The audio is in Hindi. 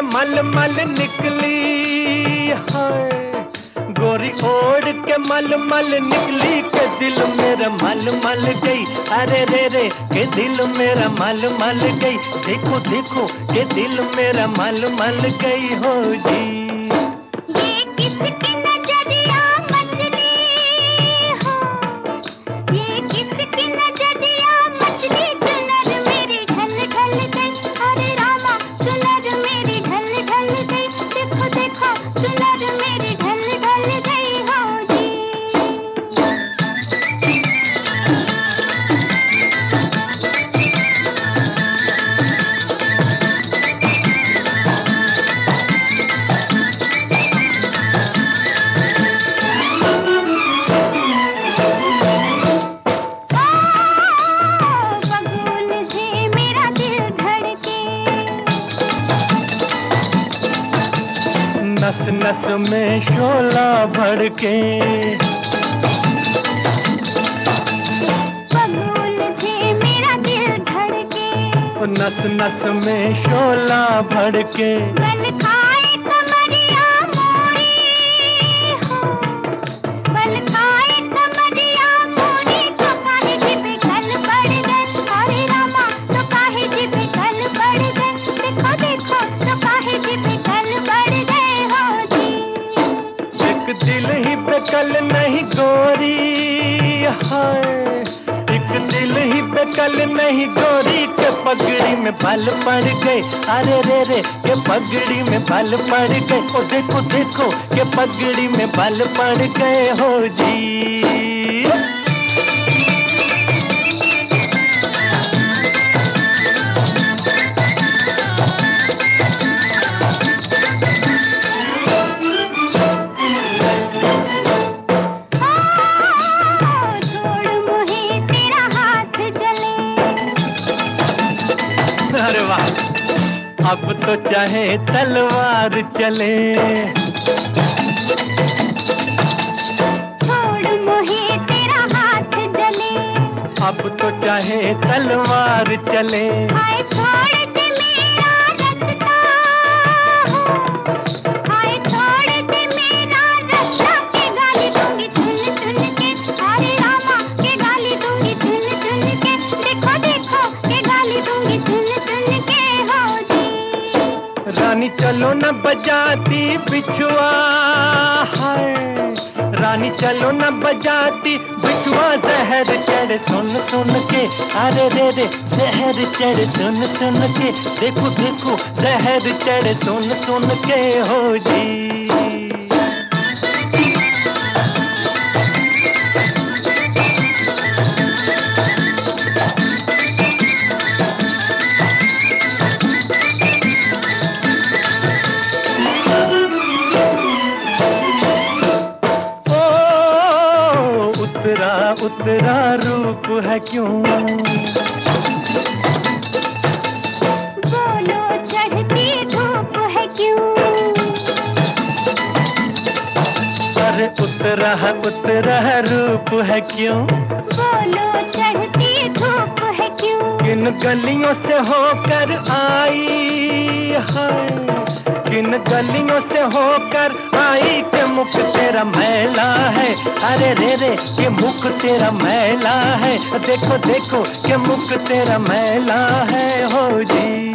मल मल निकली, हाय। गोरी ओढ़ के मल मल निकली, के दिल मेरा मल मल गई। अरे रे रे, के दिल मेरा मल मल गई। देखो देखो, के दिल मेरा मल मल गई। हो जी। नस नस में शोला भड़के। मेरा दिल धड़के। नस नस में शोला भड़के। बल बेकल नहीं गोरी हाय। एक दिल ही पे कल नहीं गोरी के पगड़ी में बल पड़ गए। अरे रे रे, के पगड़ी में बल पड़ गए। ओ देखो देखो, के पगड़ी में बल पड़ गए हो जी। अब तो चाहे तलवार चले। छोड़ मुहे तेरा हाथ जले। अब तो चाहे तलवार चले। चलो न बजाती बिछुआ, हाय। रानी चलो न बजाती बिछुआ, जहर चढ़ सुन सुन के। अरे रे रे, जहर चढ़ सुन सुन के। देखो देखो, जहर चढ़ सुन सुन के। हो जी। उतरा उतरा रूप है क्यों? बोलो चढ़ती धूप है क्यों? अरे उतरा उतरा रूप है क्यों? बोलो चढ़ती धूप है क्यों? किन गलियों से होकर आई है? किन गलियों से होकर आई के मुख तेरा मैला है। अरे रे रे के मुख तेरा मैला है। देखो देखो के मुख तेरा मैला है। हो जी।